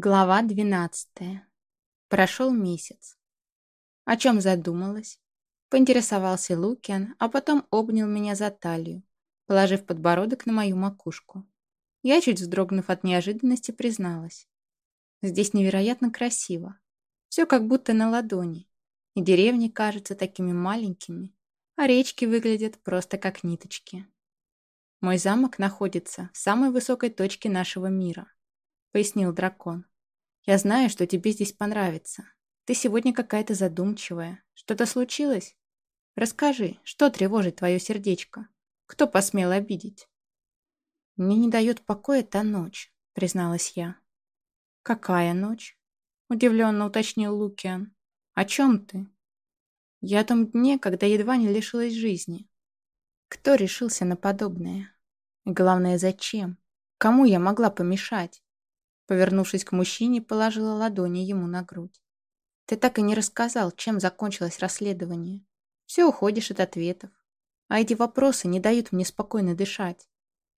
Глава двенадцатая. Прошел месяц. О чем задумалась? Поинтересовался Лукиан, а потом обнял меня за талию, положив подбородок на мою макушку. Я, чуть вздрогнув от неожиданности, призналась. Здесь невероятно красиво. Все как будто на ладони. И деревни кажутся такими маленькими, а речки выглядят просто как ниточки. Мой замок находится в самой высокой точке нашего мира — пояснил дракон. «Я знаю, что тебе здесь понравится. Ты сегодня какая-то задумчивая. Что-то случилось? Расскажи, что тревожит твое сердечко? Кто посмел обидеть?» «Мне не дает покоя та ночь», — призналась я. «Какая ночь?» — удивленно уточнил Лукиан. «О чем ты?» «Я о том дне, когда едва не лишилась жизни. Кто решился на подобное? И главное, зачем? Кому я могла помешать?» Повернувшись к мужчине, положила ладони ему на грудь. «Ты так и не рассказал, чем закончилось расследование. Все уходишь от ответов. А эти вопросы не дают мне спокойно дышать.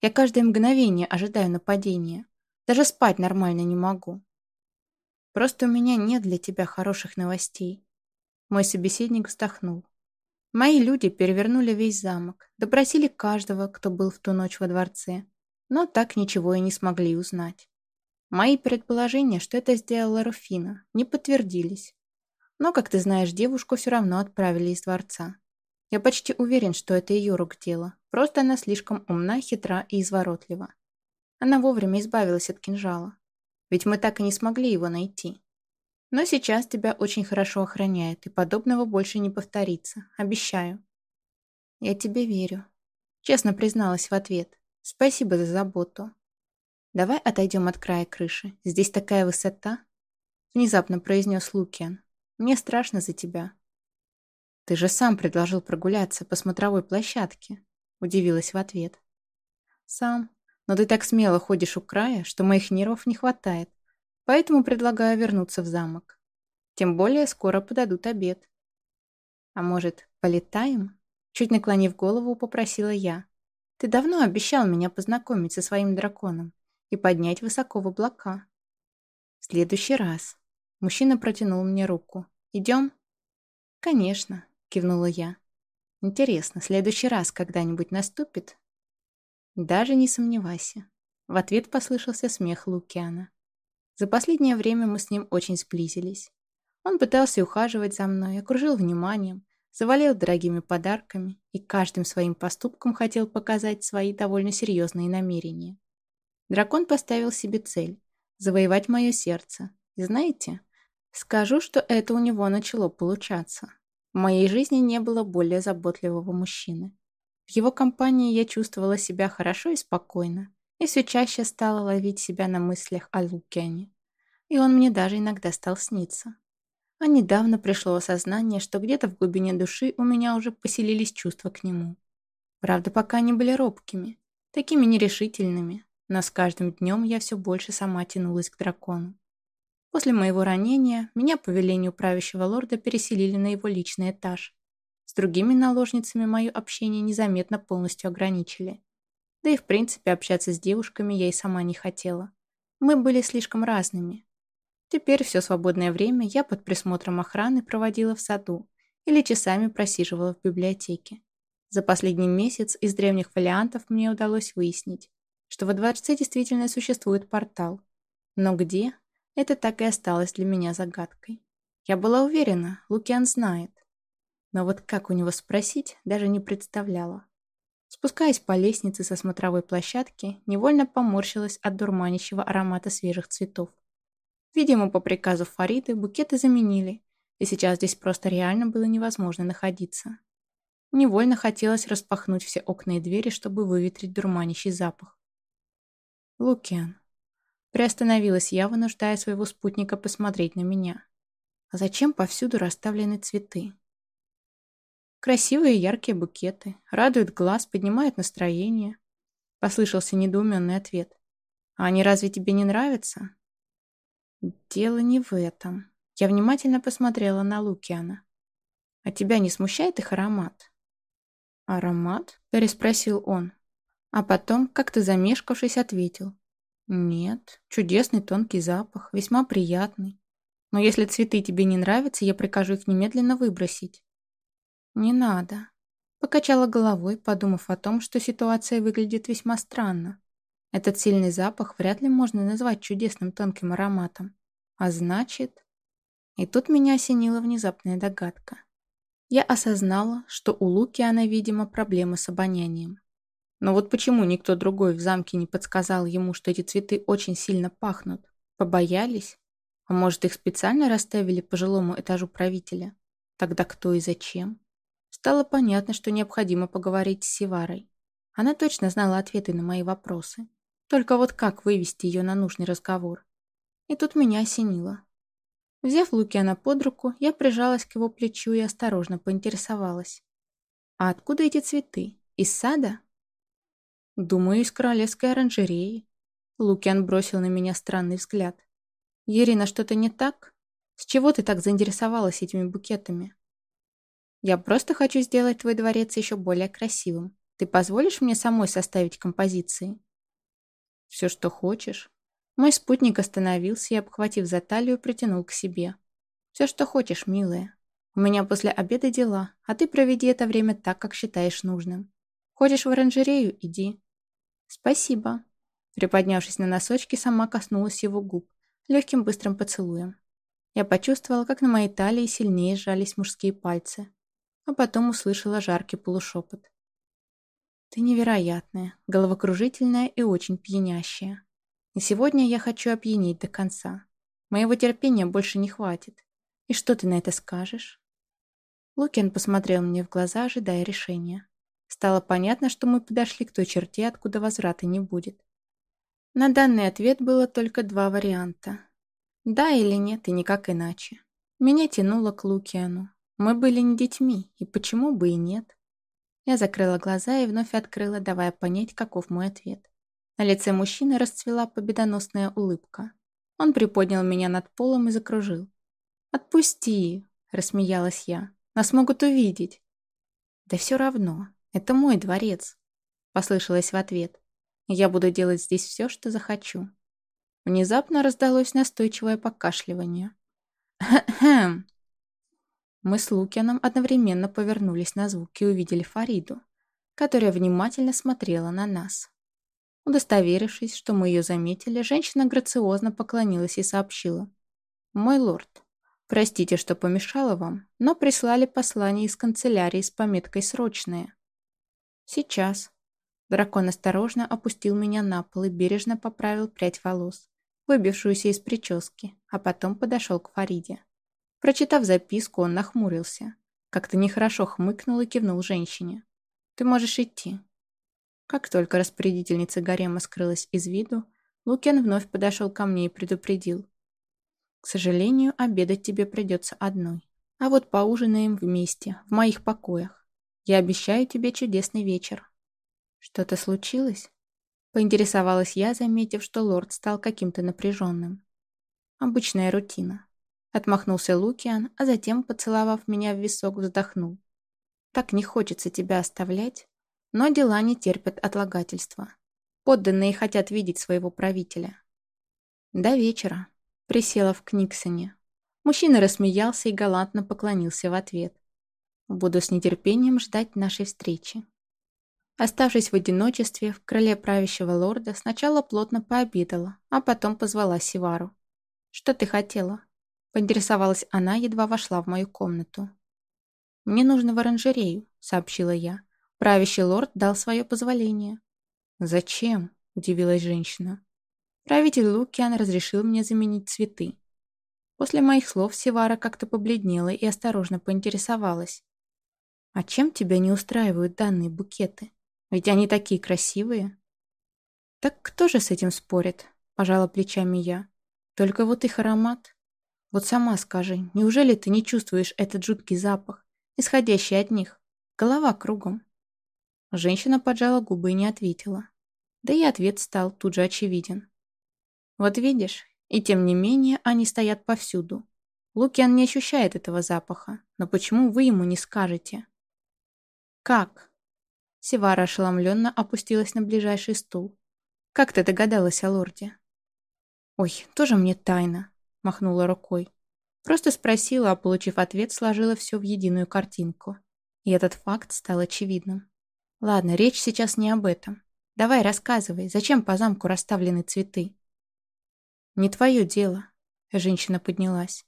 Я каждое мгновение ожидаю нападения. Даже спать нормально не могу. Просто у меня нет для тебя хороших новостей». Мой собеседник вздохнул. Мои люди перевернули весь замок, допросили каждого, кто был в ту ночь во дворце, но так ничего и не смогли узнать. Мои предположения, что это сделала Руфина, не подтвердились. Но, как ты знаешь, девушку все равно отправили из дворца. Я почти уверен, что это ее рук дело. Просто она слишком умна, хитра и изворотлива. Она вовремя избавилась от кинжала. Ведь мы так и не смогли его найти. Но сейчас тебя очень хорошо охраняют, и подобного больше не повторится. Обещаю. Я тебе верю. Честно призналась в ответ. Спасибо за заботу. «Давай отойдем от края крыши. Здесь такая высота!» Внезапно произнес Лукиан. «Мне страшно за тебя». «Ты же сам предложил прогуляться по смотровой площадке», удивилась в ответ. «Сам. Но ты так смело ходишь у края, что моих нервов не хватает. Поэтому предлагаю вернуться в замок. Тем более скоро подадут обед». «А может, полетаем?» Чуть наклонив голову, попросила я. «Ты давно обещал меня познакомить со своим драконом и поднять высоко в облака. В следующий раз. Мужчина протянул мне руку. «Идем?» «Конечно», — кивнула я. «Интересно, следующий раз когда-нибудь наступит?» «Даже не сомневайся». В ответ послышался смех Лукиана. За последнее время мы с ним очень сблизились. Он пытался ухаживать за мной, окружил вниманием, завалил дорогими подарками и каждым своим поступком хотел показать свои довольно серьезные намерения. Дракон поставил себе цель – завоевать мое сердце. И знаете, скажу, что это у него начало получаться. В моей жизни не было более заботливого мужчины. В его компании я чувствовала себя хорошо и спокойно, и все чаще стала ловить себя на мыслях о Лукиане. И он мне даже иногда стал сниться. А недавно пришло осознание, что где-то в глубине души у меня уже поселились чувства к нему. Правда, пока они были робкими, такими нерешительными, но с каждым днем я все больше сама тянулась к дракону. После моего ранения меня по велению правящего лорда переселили на его личный этаж. С другими наложницами мое общение незаметно полностью ограничили. Да и в принципе общаться с девушками я и сама не хотела. Мы были слишком разными. Теперь все свободное время я под присмотром охраны проводила в саду или часами просиживала в библиотеке. За последний месяц из древних фолиантов мне удалось выяснить, что во дворце действительно существует портал. Но где? Это так и осталось для меня загадкой. Я была уверена, Лукиан знает. Но вот как у него спросить, даже не представляла. Спускаясь по лестнице со смотровой площадки, невольно поморщилась от дурманящего аромата свежих цветов. Видимо, по приказу Фариды букеты заменили, и сейчас здесь просто реально было невозможно находиться. Невольно хотелось распахнуть все окна и двери, чтобы выветрить дурманящий запах. «Лукиан». Приостановилась я, вынуждая своего спутника посмотреть на меня. «А зачем повсюду расставлены цветы?» «Красивые яркие букеты. Радуют глаз, поднимают настроение», — послышался недоуменный ответ. «А они разве тебе не нравятся?» «Дело не в этом». Я внимательно посмотрела на Лукиана. «А тебя не смущает их аромат?» «Аромат?» – переспросил он. А потом, как-то замешкавшись, ответил. Нет, чудесный тонкий запах, весьма приятный. Но если цветы тебе не нравятся, я прикажу их немедленно выбросить. Не надо. Покачала головой, подумав о том, что ситуация выглядит весьма странно. Этот сильный запах вряд ли можно назвать чудесным тонким ароматом. А значит... И тут меня осенила внезапная догадка. Я осознала, что у Лукиана, видимо, проблемы с обонянием. Но вот почему никто другой в замке не подсказал ему, что эти цветы очень сильно пахнут? Побоялись? А может, их специально расставили по жилому этажу правителя? Тогда кто и зачем? Стало понятно, что необходимо поговорить с Сиварой. Она точно знала ответы на мои вопросы. Только вот как вывести ее на нужный разговор? И тут меня осенило. Взяв Лукиана под руку, я прижалась к его плечу и осторожно поинтересовалась. «А откуда эти цветы? Из сада?» «Думаю, из королевской оранжереи». Лукиан бросил на меня странный взгляд. «Ирина, что-то не так? С чего ты так заинтересовалась этими букетами?» «Я просто хочу сделать твой дворец еще более красивым. Ты позволишь мне самой составить композиции?» «Все, что хочешь». Мой спутник остановился и, обхватив за талию, притянул к себе. «Все, что хочешь, милая. У меня после обеда дела, а ты проведи это время так, как считаешь нужным. Хочешь в оранжерею – иди. «Спасибо». Приподнявшись на носочки, сама коснулась его губ, легким быстрым поцелуем. Я почувствовала, как на моей талии сильнее сжались мужские пальцы, а потом услышала жаркий полушепот. «Ты невероятная, головокружительная и очень пьянящая. И сегодня я хочу опьянить до конца. Моего терпения больше не хватит. И что ты на это скажешь?» Лукин посмотрел мне в глаза, ожидая решения. Стало понятно, что мы подошли к той черте, откуда возврата не будет. На данный ответ было только два варианта. Да или нет, и никак иначе. Меня тянуло к Лукиану. Мы были не детьми, и почему бы и нет? Я закрыла глаза и вновь открыла, давая понять, каков мой ответ. На лице мужчины расцвела победоносная улыбка. Он приподнял меня над полом и закружил. «Отпусти!» – рассмеялась я. «Нас могут увидеть!» «Да все равно. «Это мой дворец», — послышалось в ответ. «Я буду делать здесь все, что захочу». Внезапно раздалось настойчивое покашливание. «Хм-хм». Мы с Лукианом одновременно повернулись на звук и увидели Фариду, которая внимательно смотрела на нас. Удостоверившись, что мы ее заметили, женщина грациозно поклонилась и сообщила. «Мой лорд, простите, что помешала вам, но прислали послание из канцелярии с пометкой «Срочное». «Сейчас». Дракон осторожно опустил меня на пол и бережно поправил прядь волос, выбившуюся из прически, а потом подошел к Фариде. Прочитав записку, он нахмурился. Как-то нехорошо хмыкнул и кивнул женщине. «Ты можешь идти». Как только распорядительница гарема скрылась из виду, Лукен вновь подошел ко мне и предупредил. «К сожалению, обедать тебе придется одной. А вот поужинаем вместе, в моих покоях. Я обещаю тебе чудесный вечер». «Что-то случилось?» Поинтересовалась я, заметив, что лорд стал каким-то напряженным. «Обычная рутина». Отмахнулся Лукиан, а затем, поцеловав меня в висок, вздохнул. «Так не хочется тебя оставлять, но дела не терпят отлагательства. Подданные хотят видеть своего правителя». «До вечера», — присела в Книксоне. Мужчина рассмеялся и галантно поклонился в ответ. Буду с нетерпением ждать нашей встречи. Оставшись в одиночестве, в крыле правящего лорда сначала плотно пообедала, а потом позвала Сивару. «Что ты хотела?» Поинтересовалась она, едва вошла в мою комнату. «Мне нужно в оранжерею», — сообщила я. Правящий лорд дал свое позволение. «Зачем?» — удивилась женщина. Правитель Лукиан разрешил мне заменить цветы. После моих слов Сивара как-то побледнела и осторожно поинтересовалась. А чем тебя не устраивают данные букеты? Ведь они такие красивые. Так кто же с этим спорит? Пожала плечами я. Только вот их аромат. Вот сама скажи, неужели ты не чувствуешь этот жуткий запах, исходящий от них? Голова кругом. Женщина поджала губы и не ответила. Да и ответ стал тут же очевиден. Вот видишь, и тем не менее они стоят повсюду. Лукиан не ощущает этого запаха, но почему вы ему не скажете? «Как?» Севара ошеломленно опустилась на ближайший стул. «Как ты догадалась о лорде? «Ой, тоже мне тайна», — махнула рукой. Просто спросила, а получив ответ, сложила все в единую картинку. И этот факт стал очевидным. Ладно, речь сейчас не об этом. Давай рассказывай, зачем по замку расставлены цветы? Не твое дело. Женщина поднялась.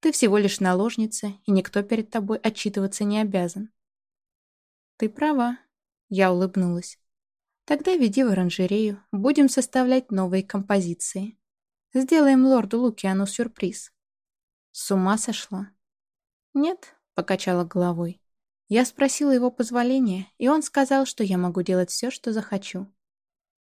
Ты всего лишь наложница, и никто перед тобой отчитываться не обязан. Ты права. Я улыбнулась. Тогда веди в оранжерею, будем составлять новые композиции. Сделаем лорду Лукиану сюрприз. С ума сошла? Нет, покачала головой. Я спросила его позволения, и он сказал, что я могу делать все, что захочу.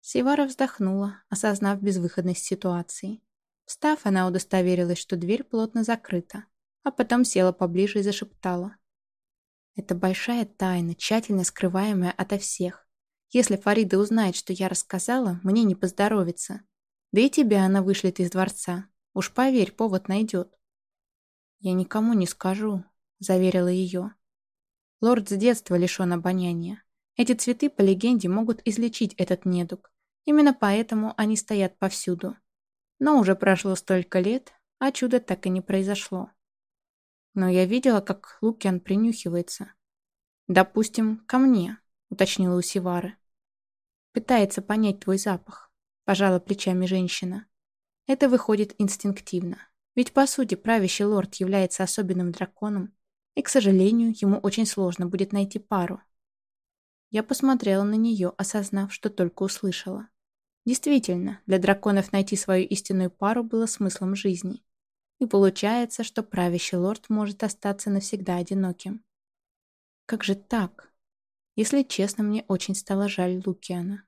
Сивара вздохнула, осознав безвыходность ситуации. Встав, она удостоверилась, что дверь плотно закрыта, а потом села поближе и зашептала. «Это большая тайна, тщательно скрываемая ото всех. Если Фарида узнает, что я рассказала, мне не поздоровится. Да и тебя она вышлет из дворца. Уж поверь, повод найдет. «Я никому не скажу», — заверила ее. Лорд с детства лишен обоняния. Эти цветы, по легенде, могут излечить этот недуг. Именно поэтому они стоят повсюду. Но уже прошло столько лет, а чудо так и не произошло. Но я видела, как Лукиан принюхивается. «Допустим, ко мне», — уточнила у. «Пытается понять твой запах пожала плечами женщина. Это выходит инстинктивно. Ведь, по сути, правящий лорд является особенным драконом, и, к сожалению, ему очень сложно будет найти пару. Я посмотрела на нее, осознав, что только услышала. Действительно, для драконов найти свою истинную пару было смыслом жизни. И получается, что правящий лорд может остаться навсегда одиноким. Как же так? Если честно, мне очень стало жаль Лукиана.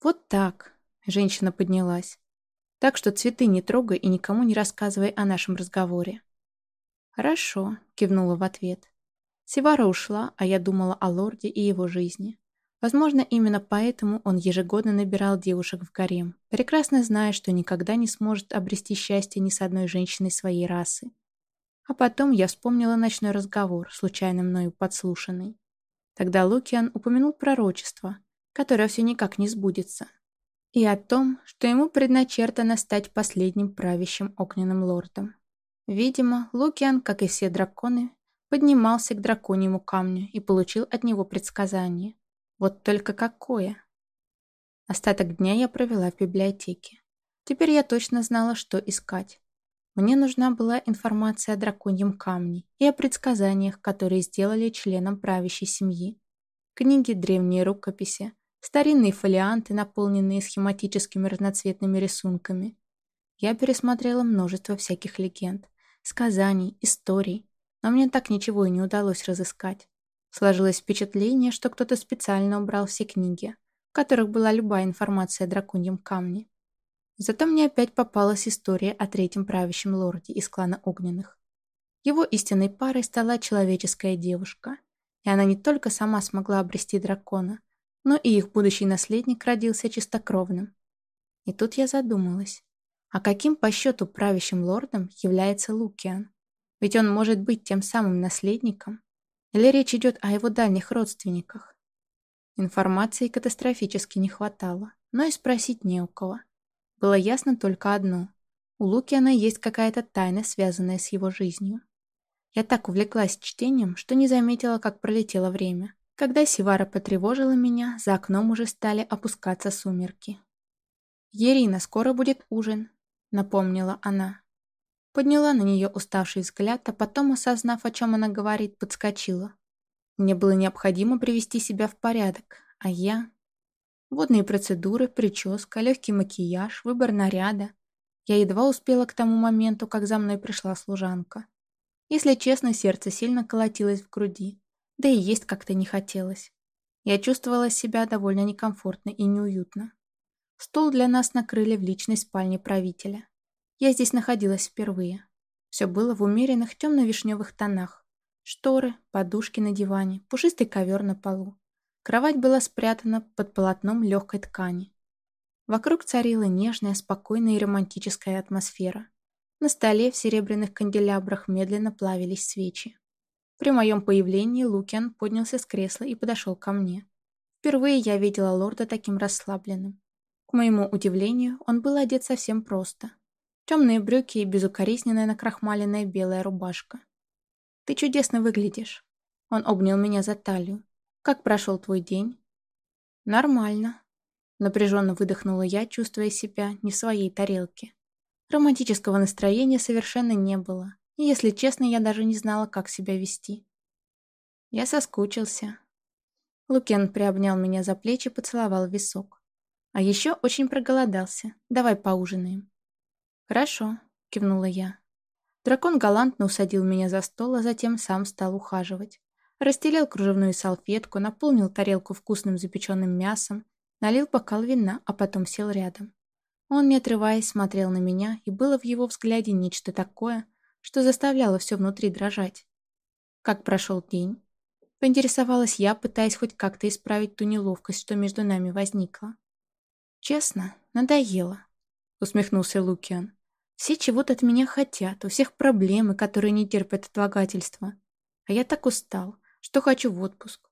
Вот так, Женщина поднялась. Так что цветы не трогай и никому не рассказывай о нашем разговоре. «Хорошо», — кивнула в ответ. Севара ушла, а я думала о лорде и его жизни. Возможно, именно поэтому он ежегодно набирал девушек в гарем, прекрасно зная, что никогда не сможет обрести счастье ни с одной женщиной своей расы. А потом я вспомнила ночной разговор, случайно мною подслушанный. Тогда Лукиан упомянул пророчество, которое все никак не сбудется, и о том, что ему предначертано стать последним правящим огненным лордом. Видимо, Лукиан, как и все драконы, поднимался к драконьему камню и получил от него предсказание. Вот только какое! Остаток дня я провела в библиотеке. Теперь я точно знала, что искать. Мне нужна была информация о драконьем камне и о предсказаниях, которые сделали членам правящей семьи. Книги, древние рукописи, старинные фолианты, наполненные схематическими разноцветными рисунками. Я пересмотрела множество всяких легенд, сказаний, историй, но мне так ничего и не удалось разыскать. Сложилось впечатление, что кто-то специально убрал все книги, в которых была любая информация о драконьем камне. Зато мне опять попалась история о третьем правящем лорде из клана Огненных. Его истинной парой стала человеческая девушка, и она не только сама смогла обрести дракона, но и их будущий наследник родился чистокровным. И тут я задумалась, а каким по счету правящим лордом является Лукиан? Ведь он может быть тем самым наследником. Или речь идет о его дальних родственниках? Информации катастрофически не хватало, но и спросить не у кого. Было ясно только одно. У Лукиана есть какая-то тайна, связанная с его жизнью. Я так увлеклась чтением, что не заметила, как пролетело время. Когда Сивара потревожила меня, за окном уже стали опускаться сумерки. «Ерина, скоро будет ужин», — напомнила она. Подняла на нее уставший взгляд, а потом, осознав, о чем она говорит, подскочила. Мне было необходимо привести себя в порядок, а я... Водные процедуры, прическа, легкий макияж, выбор наряда. Я едва успела к тому моменту, как за мной пришла служанка. Если честно, сердце сильно колотилось в груди. Да и есть как-то не хотелось. Я чувствовала себя довольно некомфортно и неуютно. Стол для нас накрыли в личной спальне правителя. Я здесь находилась впервые. Все было в умеренных темно-вишневых тонах. Шторы, подушки на диване, пушистый ковер на полу. Кровать была спрятана под полотном легкой ткани. Вокруг царила нежная, спокойная и романтическая атмосфера. На столе в серебряных канделябрах медленно плавились свечи. При моем появлении Лукиан поднялся с кресла и подошел ко мне. Впервые я видела лорда таким расслабленным. К моему удивлению, он был одет совсем просто. Темные брюки и безукоризненная накрахмаленная белая рубашка. «Ты чудесно выглядишь». Он обнял меня за талию. «Как прошел твой день?» «Нормально», — напряженно выдохнула я, чувствуя себя не в своей тарелке. Романтического настроения совершенно не было, и, если честно, я даже не знала, как себя вести. Я соскучился. Лукен приобнял меня за плечи, поцеловал в висок. А еще очень проголодался. Давай поужинаем. Хорошо, кивнула я. Дракон галантно усадил меня за стол, а затем сам стал ухаживать. Расстелил кружевную салфетку, наполнил тарелку вкусным запеченным мясом, налил бокал вина, а потом сел рядом. Он, не отрываясь, смотрел на меня, и было в его взгляде нечто такое, что заставляло все внутри дрожать. Как прошел день? Поинтересовалась я, пытаясь хоть как-то исправить ту неловкость, что между нами возникла. «Честно, надоело», — усмехнулся Лукиан. Все чего-то от меня хотят, у всех проблемы, которые не терпят отлагательства. А я так устал, что хочу в отпуск.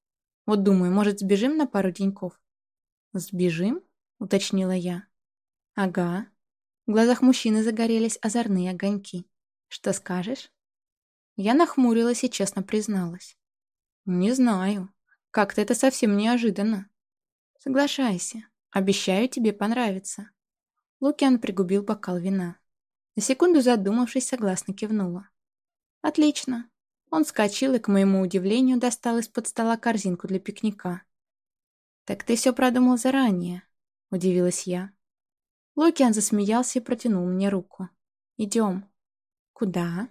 Вот думаю, может, сбежим на пару деньков? «Сбежим?» — уточнила я. «Ага». В глазах мужчины загорелись озорные огоньки. «Что скажешь?» Я нахмурилась и честно призналась. «Не знаю. Как-то это совсем неожиданно». «Соглашайся. Обещаю, тебе понравится». Лукиан пригубил бокал вина. На секунду задумавшись, согласно кивнула. «Отлично». Он вскочил и, к моему удивлению, достал из-под стола корзинку для пикника. «Так ты все продумал заранее», — удивилась я. Лукиан засмеялся и протянул мне руку. «Идем». «Куда?»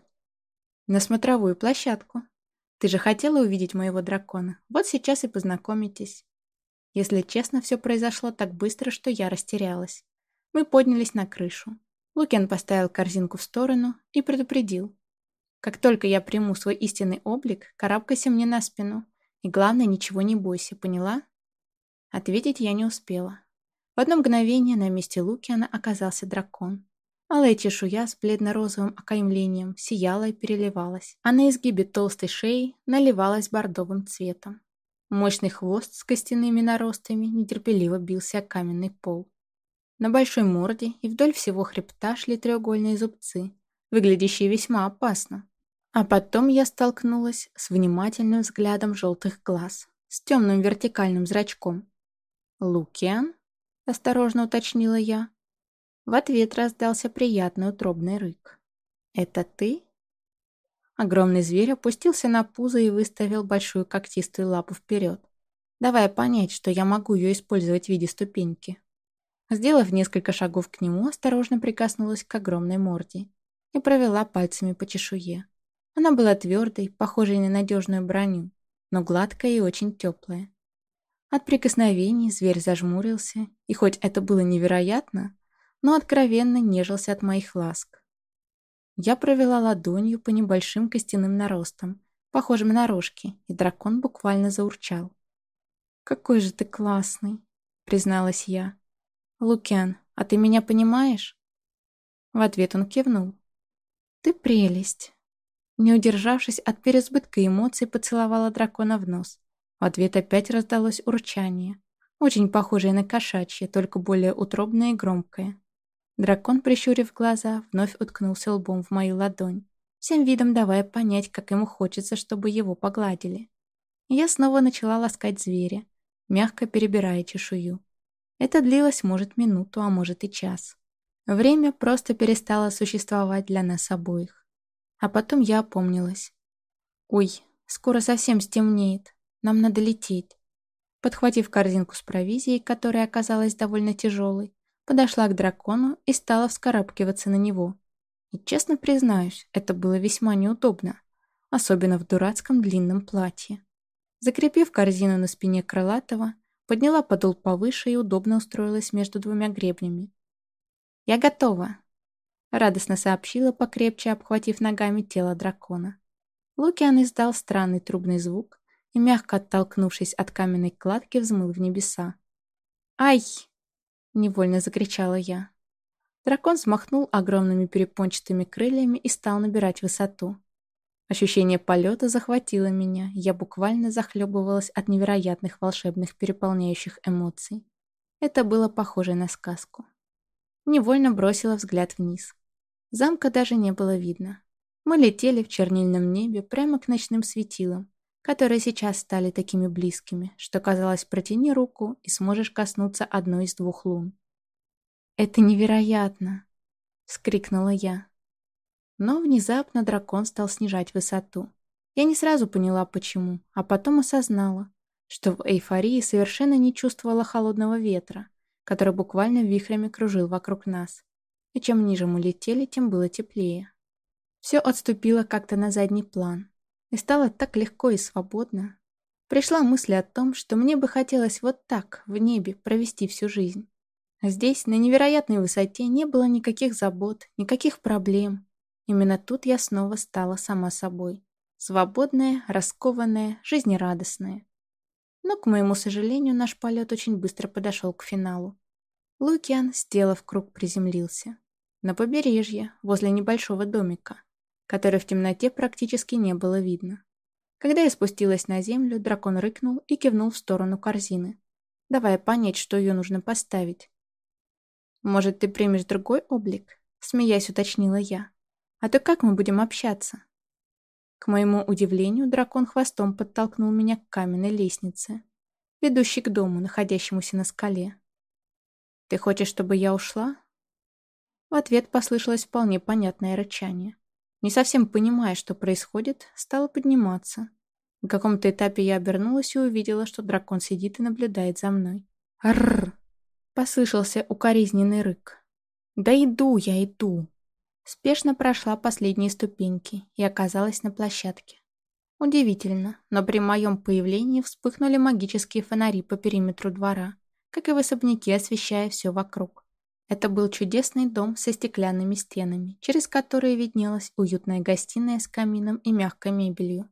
«На смотровую площадку. Ты же хотела увидеть моего дракона. Вот сейчас и познакомитесь». Если честно, все произошло так быстро, что я растерялась. Мы поднялись на крышу. Лукен поставил корзинку в сторону и предупредил. «Как только я приму свой истинный облик, карабкайся мне на спину. И главное, ничего не бойся, поняла?» Ответить я не успела. В одно мгновение на месте Лукиана оказался дракон. Алая чешуя с бледно-розовым окаймлением сияла и переливалась, а на изгибе толстой шеи наливалась бордовым цветом. Мощный хвост с костяными наростами нетерпеливо бился о каменный пол. На большой морде и вдоль всего хребта шли треугольные зубцы, выглядящие весьма опасно. А потом я столкнулась с внимательным взглядом желтых глаз, с темным вертикальным зрачком. «Лукиан?» — осторожно уточнила я. В ответ раздался приятный утробный рык. «Это ты?» Огромный зверь опустился на пузо и выставил большую когтистую лапу вперед, давая понять, что я могу ее использовать в виде ступеньки. Сделав несколько шагов к нему, осторожно прикоснулась к огромной морде и провела пальцами по чешуе. Она была твердой, похожей на надежную броню, но гладкая и очень теплая. От прикосновений зверь зажмурился, и хоть это было невероятно, но откровенно нежился от моих ласк. Я провела ладонью по небольшим костяным наростам, похожим на рожки, и дракон буквально заурчал. «Какой же ты классный!» — призналась я. «Лукиан, а ты меня понимаешь?» В ответ он кивнул. «Ты прелесть!» Не удержавшись от переизбытка эмоций, поцеловала дракона в нос. В ответ опять раздалось урчание, очень похожее на кошачье, только более утробное и громкое. Дракон, прищурив глаза, вновь уткнулся лбом в мою ладонь, всем видом давая понять, как ему хочется, чтобы его погладили. Я снова начала ласкать зверя, мягко перебирая чешую. Это длилось, может, минуту, а может и час. Время просто перестало существовать для нас обоих. А потом я опомнилась. «Ой, скоро совсем стемнеет. Нам надо лететь». Подхватив корзинку с провизией, которая оказалась довольно тяжелой, подошла к дракону и стала вскарабкиваться на него. И честно признаюсь, это было весьма неудобно, особенно в дурацком длинном платье. Закрепив корзину на спине крылатого, Подняла подол повыше и удобно устроилась между двумя гребнями. «Я готова», — радостно сообщила, покрепче обхватив ногами тело дракона. Лукиан издал странный трубный звук и, мягко оттолкнувшись от каменной кладки, взмыл в небеса. «Ай!» — невольно закричала я. Дракон взмахнул огромными перепончатыми крыльями и стал набирать высоту. Ощущение полета захватило меня, я буквально захлебывалась от невероятных волшебных переполняющих эмоций. Это было похоже на сказку. Невольно бросила взгляд вниз. Замка даже не было видно. Мы летели в чернильном небе прямо к ночным светилам, которые сейчас стали такими близкими, что казалось, протяни руку и сможешь коснуться одной из двух лун. «Это невероятно!» — вскрикнула я. Но внезапно дракон стал снижать высоту. Я не сразу поняла, почему, а потом осознала, что в эйфории совершенно не чувствовала холодного ветра, который буквально вихрями кружил вокруг нас. И чем ниже мы летели, тем было теплее. Все отступило как-то на задний план. И стало так легко и свободно. Пришла мысль о том, что мне бы хотелось вот так, в небе, провести всю жизнь. Здесь, на невероятной высоте, не было никаких забот, никаких проблем. Именно тут я снова стала сама собой. Свободная, раскованная, жизнерадостная. Но, к моему сожалению, наш полет очень быстро подошел к финалу. Лукиан, сделав круг, приземлился. На побережье, возле небольшого домика, который в темноте практически не было видно. Когда я спустилась на землю, дракон рыкнул и кивнул в сторону корзины, давая понять, что ее нужно поставить. «Может, ты примешь другой облик?» — смеясь уточнила я. «А то как мы будем общаться?» К моему удивлению, дракон хвостом подтолкнул меня к каменной лестнице, ведущей к дому, находящемуся на скале. «Ты хочешь, чтобы я ушла?» В ответ послышалось вполне понятное рычание. Не совсем понимая, что происходит, стала подниматься. На каком-то этапе я обернулась и увидела, что дракон сидит и наблюдает за мной. «Рррр!» — послышался укоризненный рык. «Да иду я, иду!» Спешно прошла последние ступеньки и оказалась на площадке. Удивительно, но при моем появлении вспыхнули магические фонари по периметру двора как и в особняке, освещая все вокруг. Это был чудесный дом со стеклянными стенами, через которые виднелась уютная гостиная с камином и мягкой мебелью.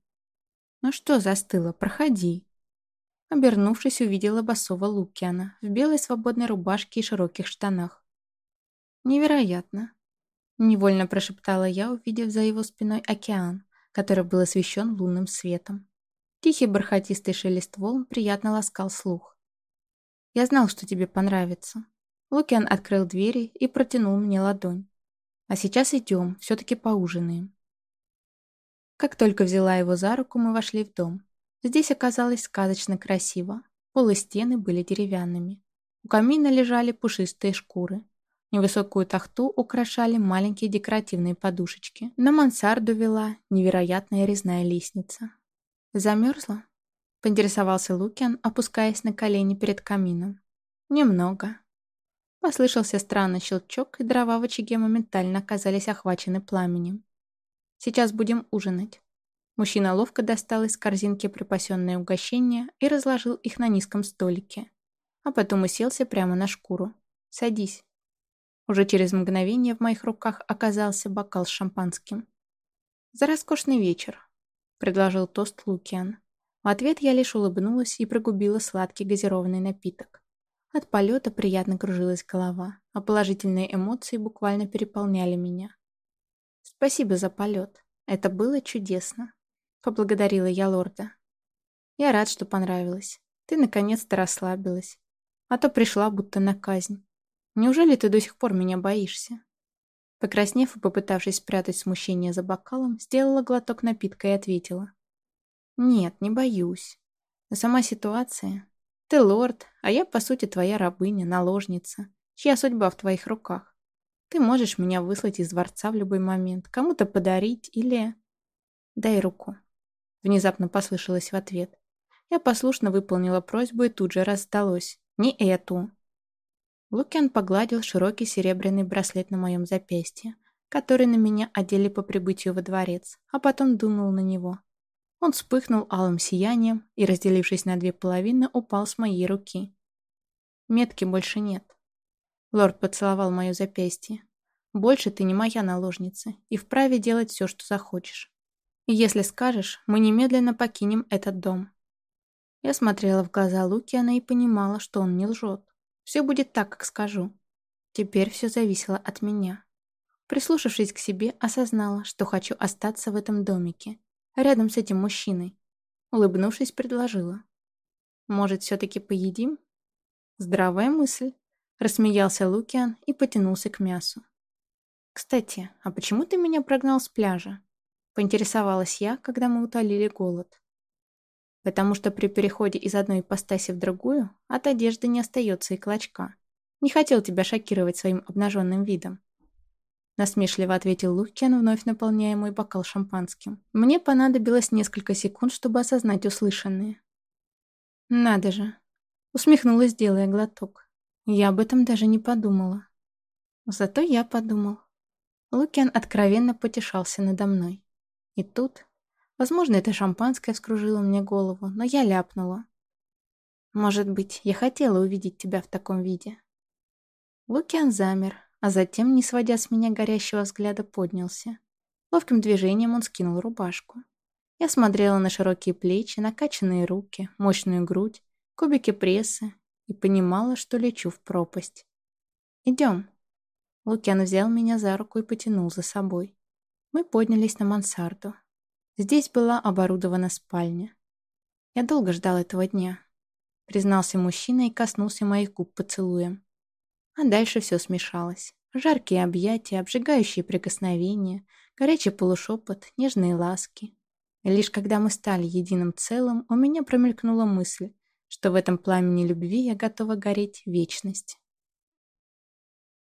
«Ну что застыло? Проходи!» Обернувшись, увидела босого Лукиана в белой свободной рубашке и широких штанах. «Невероятно!» Невольно прошептала я, увидев за его спиной океан, который был освещен лунным светом. Тихий бархатистый шелест волн приятно ласкал слух. Я знал, что тебе понравится. Лукиан открыл двери и протянул мне ладонь. А сейчас идем, все-таки поужинаем. Как только взяла его за руку, мы вошли в дом. Здесь оказалось сказочно красиво. Пол и стены были деревянными. У камина лежали пушистые шкуры. Невысокую тахту украшали маленькие декоративные подушечки. На мансарду вела невероятная резная лестница. Замерзла? Поинтересовался Лукиан, опускаясь на колени перед камином. «Немного». Послышался странный щелчок, и дрова в очаге моментально оказались охвачены пламенем. «Сейчас будем ужинать». Мужчина ловко достал из корзинки припасенные угощения и разложил их на низком столике. А потом уселся прямо на шкуру. «Садись». Уже через мгновение в моих руках оказался бокал с шампанским. «За роскошный вечер», — предложил тост Лукиан. В ответ я лишь улыбнулась и прогубила сладкий газированный напиток. От полета приятно кружилась голова, а положительные эмоции буквально переполняли меня. «Спасибо за полет. Это было чудесно», — поблагодарила я лорда. «Я рад, что понравилось. Ты наконец-то расслабилась. А то пришла будто на казнь. Неужели ты до сих пор меня боишься?» Покраснев и попытавшись спрятать смущение за бокалом, сделала глоток напитка и ответила. Нет, не боюсь. Но сама ситуация... Ты лорд, а я, по сути, твоя рабыня, наложница, чья судьба в твоих руках. Ты можешь меня выслать из дворца в любой момент, кому-то подарить или... Дай руку. Внезапно послышалось в ответ. Я послушно выполнила просьбу и тут же раздалось. Не эту. Лукиан погладил широкий серебряный браслет на моем запястье, который на меня одели по прибытию во дворец, а потом дунул на него. Он вспыхнул алым сиянием и, разделившись на две половины, упал с моей руки. Метки больше нет. Лорд поцеловал мое запястье. Больше ты не моя наложница и вправе делать все, что захочешь. И если скажешь, мы немедленно покинем этот дом. Я смотрела в глаза Лукиана и понимала, что он не лжет. Все будет так, как скажу. Теперь все зависело от меня. Прислушавшись к себе, осознала, что хочу остаться в этом домике рядом с этим мужчиной. Улыбнувшись, предложила. «Может, все-таки поедим?» «Здравая мысль», — рассмеялся Лукиан и потянулся к мясу. «Кстати, а почему ты меня прогнал с пляжа?» Поинтересовалась я, когда мы утолили голод. «Потому что при переходе из одной ипостаси в другую от одежды не остается и клочка. Не хотел тебя шокировать своим обнаженным видом». Насмешливо ответил Лукьян, вновь наполняя мой бокал шампанским. Мне понадобилось несколько секунд, чтобы осознать услышанное. «Надо же!» Усмехнулась, делая глоток. Я об этом даже не подумала. Зато я подумал. Лукиан откровенно потешался надо мной. И тут... Возможно, это шампанское вскружило мне голову, но я ляпнула. Может быть, я хотела увидеть тебя в таком виде. Лукиан замер, а затем, не сводя с меня горящего взгляда, поднялся. Ловким движением он скинул рубашку. Я смотрела на широкие плечи, накачанные руки, мощную грудь, кубики пресса и понимала, что лечу в пропасть. «Идем», Лукьян взял меня за руку и потянул за собой. Мы поднялись на мансарду. Здесь была оборудована спальня. Я долго ждал этого дня. Признался мужчина и коснулся моих губ поцелуем. А дальше все смешалось. Жаркие объятия, обжигающие прикосновения, горячий полушепот, нежные ласки. И лишь когда мы стали единым целым, у меня промелькнула мысль, что в этом пламени любви я готова гореть вечность.